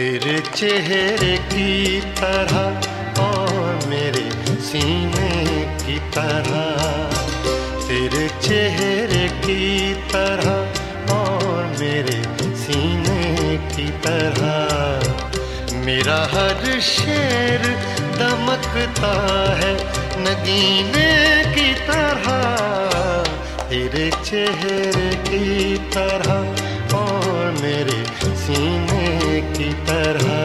तेरे चेहरे की तरह और मेरे सीने की तरह। तेरे चेहरे की तरह और मेरे सीने की तरह। मेरा हर शेर दमकता है नगीने की तरह। तेरे चेहरे की तरह और मेरे सीने की तरह।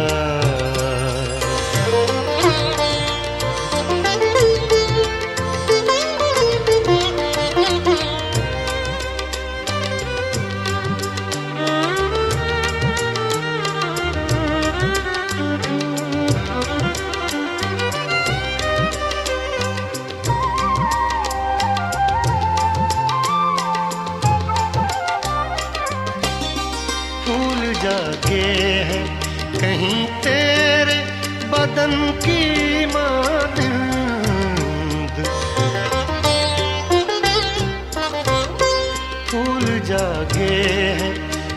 जागे हैं कहीं तेरे बदन की मानंद। फूल जागे हैं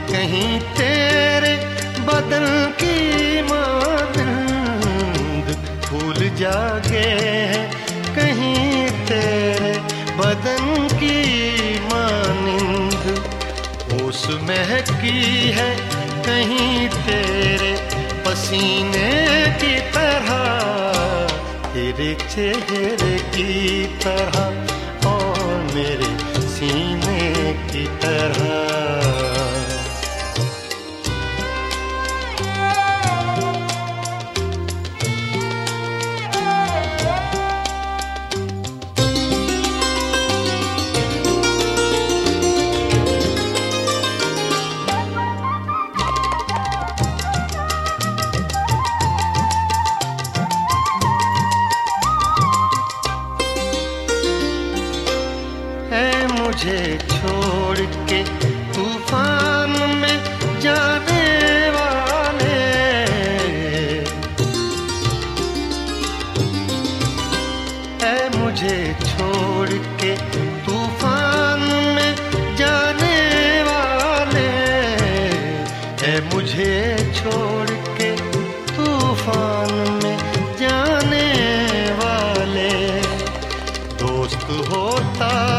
कहीं तेरे बदन की मानंद। फूल जागे हैं कहीं तेरे बदन की मानंद। उस महकी है कहीं तेरे पसीने की तरह तेरे चेहरे की तरह और मेरे सीने की तरह। मुझे छोड़ के तूफ़ान में जाने वाले। है मुझे छोड़ के तूफ़ान में जाने वाले। है मुझे छोड़ के तूफ़ान में जाने वाले। दोस्त होता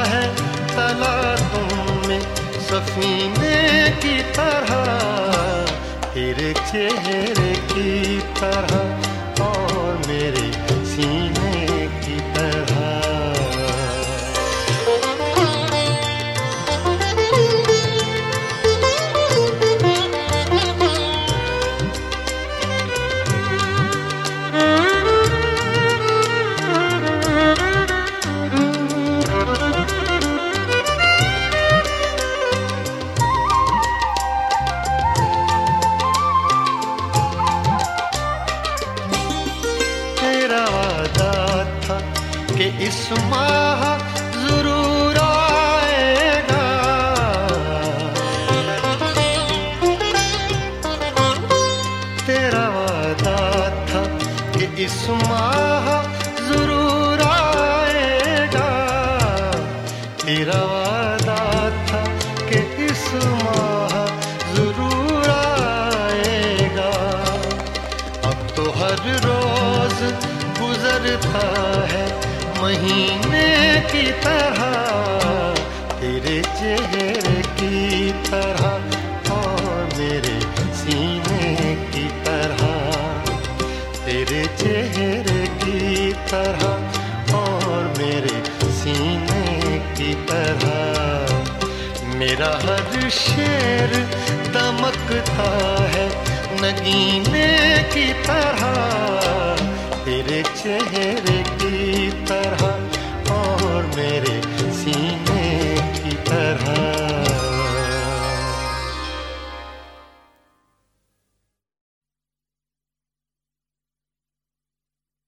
सफीने की तरह तेरे चेहरे की तरह और मेरे इस माह ज़रूर आएगा। तेरा वादा था कि इस ज़रूर आएगा। अब तो हर रोज गुजरता है महीने की तरह तेरे चेहरे की तरह और मेरे सीने की तरह। तेरे चेहरे की तरह और मेरे सीने की तरह। मेरा हर शेर दमकता है नगीने की तरह तेरे चेहरे